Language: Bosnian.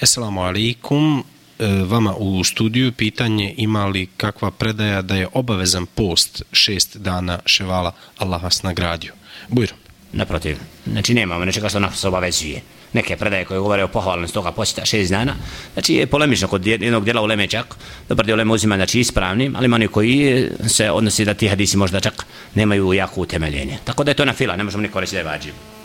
Esselamu alaikum, e, vama u studiju pitanje ima li kakva predaja da je obavezan post šest dana ševala Allah vas nagradio. Bujro. Naprotiv, znači nemamo nečega što nas obavezuje. Neke predaje koje govore o pohvalnosti toga posjeta šest dana, znači je polemično kod jednog djela uleme čak, dobar dio uleme uzima znači ispravnim, ali oni koji se odnosi da ti hadisi možda čak nemaju jako utemeljenje. Tako da je to na fila, ne možemo niko reći da je vađivo.